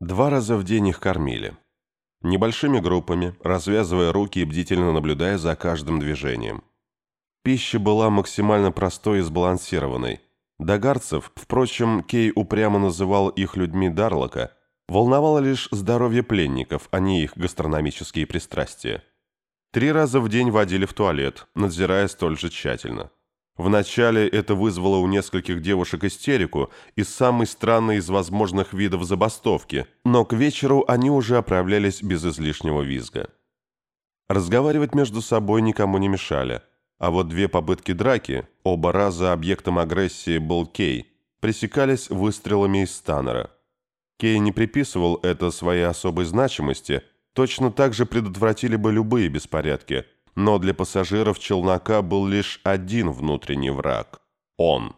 Два раза в день их кормили. Небольшими группами, развязывая руки и бдительно наблюдая за каждым движением. Пища была максимально простой и сбалансированной. Дагарцев, впрочем, Кей упрямо называл их людьми Дарлока, волновало лишь здоровье пленников, а не их гастрономические пристрастия. Три раза в день водили в туалет, надзирая столь же тщательно. Вначале это вызвало у нескольких девушек истерику и самый странный из возможных видов забастовки, но к вечеру они уже оправлялись без излишнего визга. Разговаривать между собой никому не мешали, а вот две попытки драки, оба раза объектом агрессии был Кей, пресекались выстрелами из станера. Кей не приписывал это своей особой значимости, точно так же предотвратили бы любые беспорядки – но для пассажиров челнока был лишь один внутренний враг – он.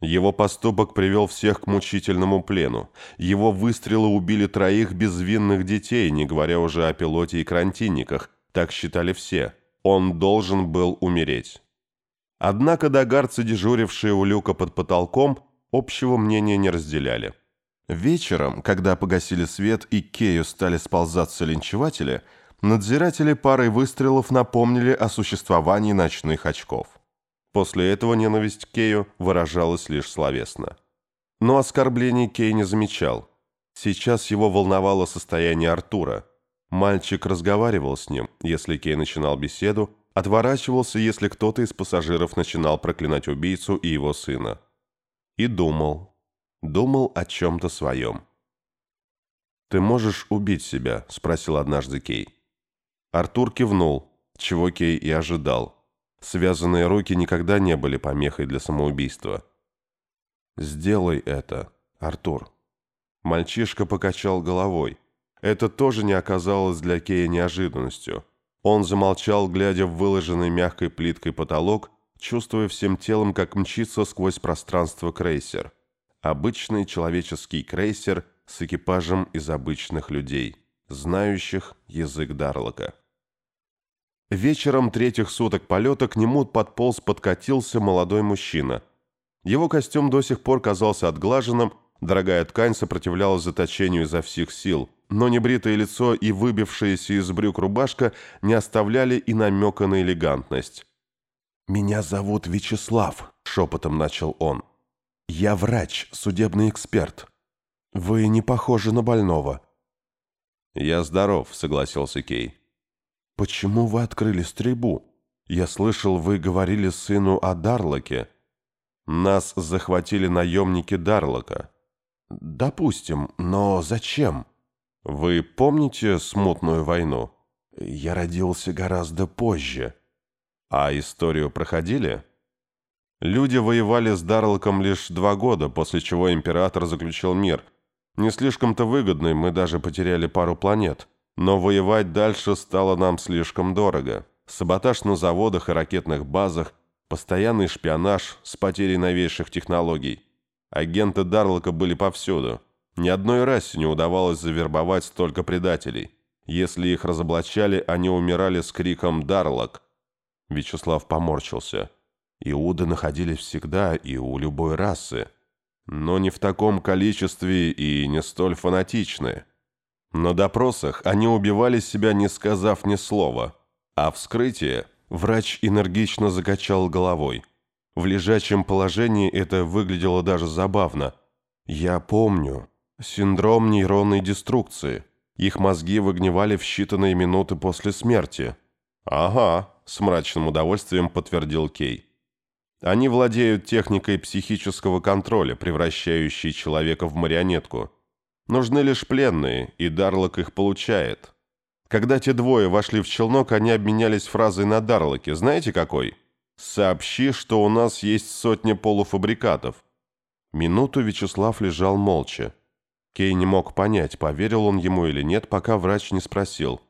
Его поступок привел всех к мучительному плену. Его выстрелы убили троих безвинных детей, не говоря уже о пилоте и карантинниках. Так считали все. Он должен был умереть. Однако догарцы, дежурившие у люка под потолком, общего мнения не разделяли. Вечером, когда погасили свет и Кею стали сползаться линчеватели – надзиратели парой выстрелов напомнили о существовании ночных очков. После этого ненависть к Кею выражалась лишь словесно. Но оскорблений Кей не замечал. Сейчас его волновало состояние Артура. Мальчик разговаривал с ним, если Кей начинал беседу, отворачивался, если кто-то из пассажиров начинал проклинать убийцу и его сына. И думал. Думал о чем-то своем. «Ты можешь убить себя?» – спросил однажды Кей. Артур кивнул, чего Кей и ожидал. Связанные руки никогда не были помехой для самоубийства. «Сделай это, Артур». Мальчишка покачал головой. Это тоже не оказалось для Кея неожиданностью. Он замолчал, глядя в выложенный мягкой плиткой потолок, чувствуя всем телом, как мчится сквозь пространство крейсер. Обычный человеческий крейсер с экипажем из обычных людей знающих язык Дарлока. Вечером третьих суток полета к нему подполз подкатился молодой мужчина. Его костюм до сих пор казался отглаженным, дорогая ткань сопротивлялась заточению изо всех сил, но небритое лицо и выбившаяся из брюк рубашка не оставляли и намека на элегантность. «Меня зовут Вячеслав», — шепотом начал он. «Я врач, судебный эксперт. Вы не похожи на больного. «Я здоров», — согласился Кей. «Почему вы открыли стрельбу? Я слышал, вы говорили сыну о Дарлоке. Нас захватили наемники Дарлока». «Допустим, но зачем? Вы помните смутную войну?» «Я родился гораздо позже». «А историю проходили?» Люди воевали с Дарлоком лишь два года, после чего император заключил мир — не слишком-то выгодный, мы даже потеряли пару планет. Но воевать дальше стало нам слишком дорого. Саботаж на заводах и ракетных базах, постоянный шпионаж с потерей новейших технологий. Агенты Дарлока были повсюду. Ни одной расе не удавалось завербовать столько предателей. Если их разоблачали, они умирали с криком «Дарлок!». Вячеслав поморщился. Иуды находились всегда и у любой расы но не в таком количестве и не столь фанатичны. На допросах они убивали себя, не сказав ни слова, а вскрытие врач энергично закачал головой. В лежачем положении это выглядело даже забавно. Я помню. Синдром нейронной деструкции. Их мозги выгнивали в считанные минуты после смерти. «Ага», — с мрачным удовольствием подтвердил Кей. Они владеют техникой психического контроля, превращающей человека в марионетку. Нужны лишь пленные, и Дарлок их получает. Когда те двое вошли в челнок, они обменялись фразой на Дарлоке. Знаете какой? «Сообщи, что у нас есть сотня полуфабрикатов». Минуту Вячеслав лежал молча. Кей не мог понять, поверил он ему или нет, пока врач не спросил.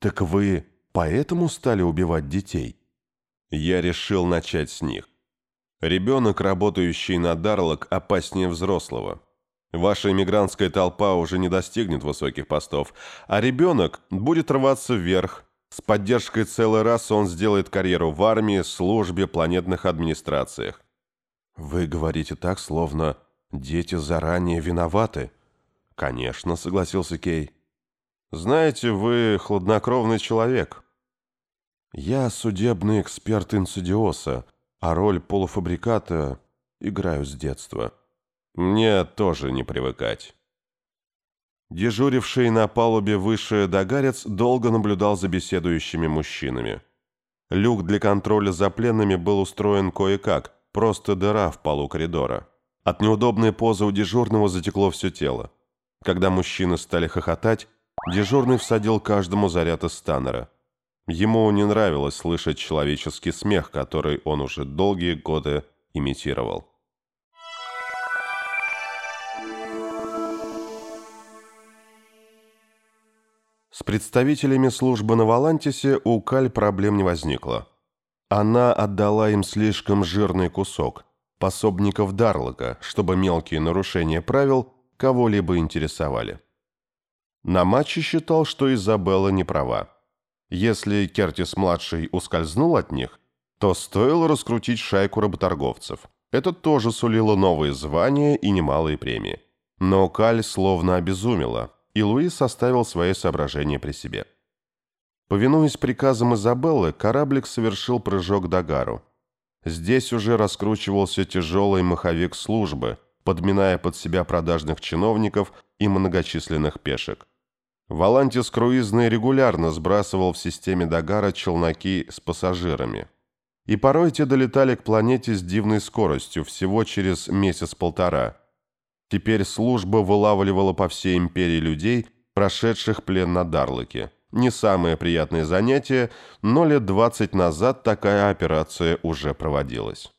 «Так вы поэтому стали убивать детей?» Я решил начать с них. Ребенок, работающий на Дарлок, опаснее взрослого. Ваша иммигрантская толпа уже не достигнет высоких постов, а ребенок будет рваться вверх. С поддержкой целой расы он сделает карьеру в армии, службе, планетных администрациях. Вы говорите так, словно дети заранее виноваты. «Конечно», — согласился Кей. «Знаете, вы хладнокровный человек». «Я судебный эксперт инсидиоса, а роль полуфабриката играю с детства. Мне тоже не привыкать». Дежуривший на палубе выше догарец долго наблюдал за беседующими мужчинами. Люк для контроля за пленными был устроен кое-как, просто дыра в полу коридора. От неудобной позы у дежурного затекло все тело. Когда мужчины стали хохотать, дежурный всадил каждому заряд из станнера. Ему не нравилось слышать человеческий смех, который он уже долгие годы имитировал. С представителями службы на Валантисе у Каль проблем не возникло. Она отдала им слишком жирный кусок, пособников Дарлока, чтобы мелкие нарушения правил кого-либо интересовали. На матче считал, что Изабелла не права. Если Кертис-младший ускользнул от них, то стоило раскрутить шайку работорговцев. Это тоже сулило новые звания и немалые премии. Но Каль словно обезумела – и Луис составил свои соображения при себе. Повинуясь приказам Изабеллы, кораблик совершил прыжок до Гару. Здесь уже раскручивался тяжелый маховик службы, подминая под себя продажных чиновников и многочисленных пешек. Валантис круизный регулярно сбрасывал в системе Дагара челноки с пассажирами. И порой те долетали к планете с дивной скоростью, всего через месяц-полтора – Теперь служба вылавливала по всей империи людей, прошедших плен на Дарлоке. Не самое приятное занятие, но лет 20 назад такая операция уже проводилась.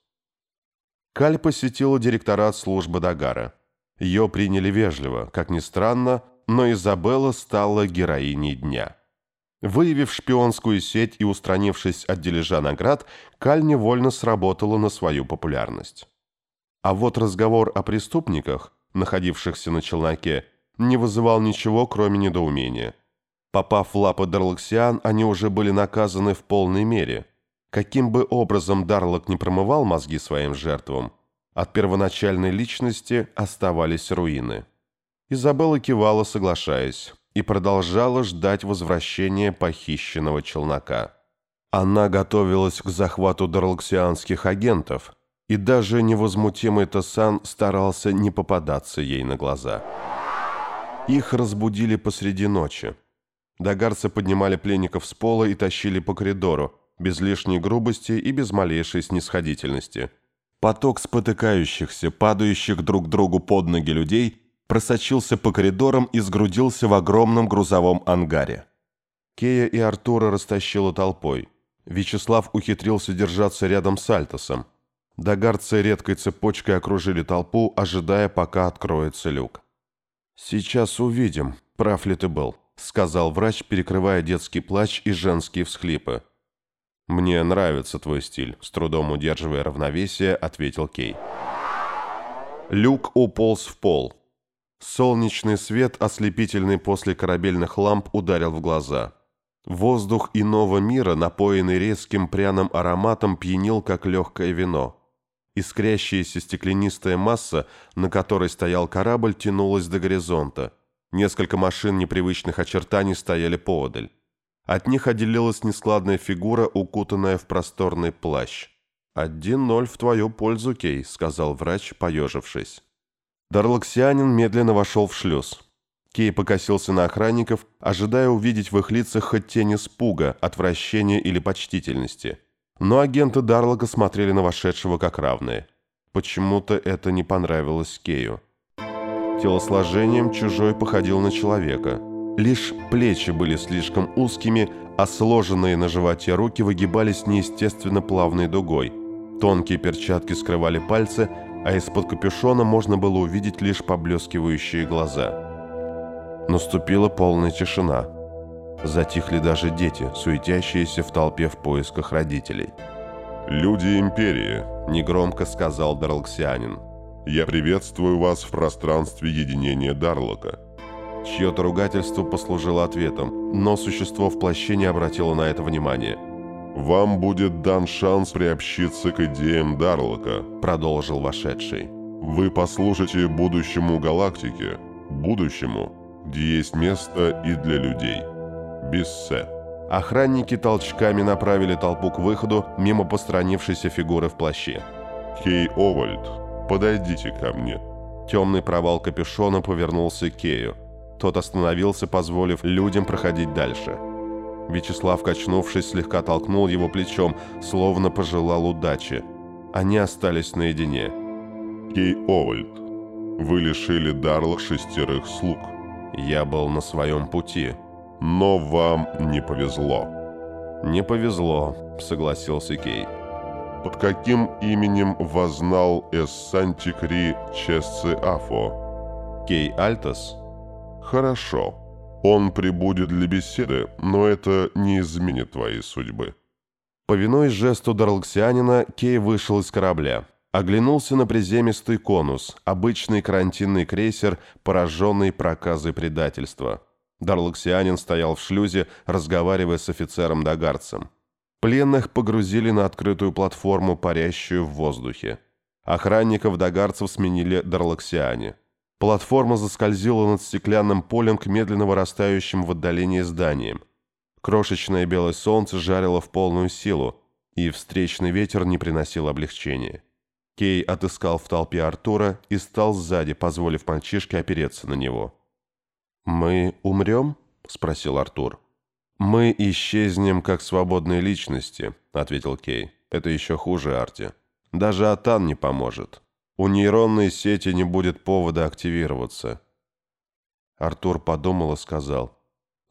Каль посетила директорат службы Дагара. Ее приняли вежливо, как ни странно, но Изабелла стала героиней дня. Выявив шпионскую сеть и устранившись от дележа наград, Каль невольно сработала на свою популярность. А вот разговор о преступниках – находившихся на челноке, не вызывал ничего, кроме недоумения. Попав в лапы Дарлоксиан, они уже были наказаны в полной мере. Каким бы образом Дарлок не промывал мозги своим жертвам, от первоначальной личности оставались руины. Изабелла кивала, соглашаясь, и продолжала ждать возвращения похищенного челнока. Она готовилась к захвату дарлоксианских агентов – и даже невозмутимый Тосан старался не попадаться ей на глаза. Их разбудили посреди ночи. Догарцы поднимали пленников с пола и тащили по коридору, без лишней грубости и без малейшей снисходительности. Поток спотыкающихся, падающих друг другу под ноги людей просочился по коридорам и сгрудился в огромном грузовом ангаре. Кея и Артура растащила толпой. Вячеслав ухитрился держаться рядом с Альтосом. Догарцы редкой цепочкой окружили толпу, ожидая, пока откроется люк. «Сейчас увидим, прав ли ты был», — сказал врач, перекрывая детский плач и женские всхлипы. «Мне нравится твой стиль», — с трудом удерживая равновесие, ответил Кей. Люк уполз в пол. Солнечный свет, ослепительный после корабельных ламп, ударил в глаза. Воздух иного мира, напоенный резким пряным ароматом, пьянил, как легкое вино. Искрящаяся стеклянистая масса, на которой стоял корабль, тянулась до горизонта. Несколько машин непривычных очертаний стояли поодаль. От них отделилась нескладная фигура, укутанная в просторный плащ. «Один ноль в твою пользу, Кей», — сказал врач, поежившись. Дарлаксианин медленно вошел в шлюз. Кей покосился на охранников, ожидая увидеть в их лицах хоть тень испуга, отвращения или почтительности — но агенты Дарлока смотрели на вошедшего как равные. Почему-то это не понравилось Кею. Телосложением чужой походил на человека. Лишь плечи были слишком узкими, а сложенные на животе руки выгибались неестественно плавной дугой. Тонкие перчатки скрывали пальцы, а из-под капюшона можно было увидеть лишь поблескивающие глаза. Наступила полная тишина. Затихли даже дети, суетящиеся в толпе в поисках родителей. «Люди Империи», — негромко сказал Дарлксианин. «Я приветствую вас в пространстве единения Дарлока». Чье-то ругательство послужило ответом, но существо в плаще не обратило на это внимания. «Вам будет дан шанс приобщиться к идеям Дарлока», — продолжил вошедший. «Вы послужите будущему галактике, будущему, где есть место и для людей. Биссе. Охранники толчками направили толпу к выходу мимо постранившейся фигуры в плаще. Кей Овальд, подойдите ко мне. Темный провал капюшона повернулся к Кею. Тот остановился, позволив людям проходить дальше. Вячеслав, качнувшись, слегка толкнул его плечом, словно пожелал удачи. Они остались наедине. Кей Овальд, вы лишили Дарла шестерых слуг. Я был на своем пути. Но вам не повезло. Не повезло, согласился Кей. Под каким именем вознал Эссантикри Чесцы Афо? Кей Альтас? Хорошо. Он прибудет для беседы, но это не изменит твоей судьбы. Повинуясь жесту Дарлаксианина, Кей вышел из корабля. Оглянулся на приземистый конус, обычный карантинный крейсер, пораженный проказой предательства. Дарлаксианин стоял в шлюзе, разговаривая с офицером-догарцем. Пленных погрузили на открытую платформу, парящую в воздухе. Охранников-догарцев сменили Дарлаксиане. Платформа заскользила над стеклянным полем к медленно вырастающим в отдалении зданиям. Крошечное белое солнце жарило в полную силу, и встречный ветер не приносил облегчения. Кей отыскал в толпе Артура и стал сзади, позволив мальчишке опереться на него. «Мы умрем?» – спросил Артур. «Мы исчезнем как свободные личности», – ответил Кей. «Это еще хуже, Арти. Даже Атан не поможет. У нейронной сети не будет повода активироваться». Артур подумал и сказал.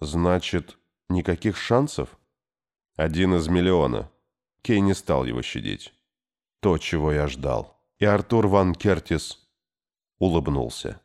«Значит, никаких шансов?» «Один из миллиона». Кей не стал его щадить. То, чего я ждал. И Артур Ван Кертис улыбнулся.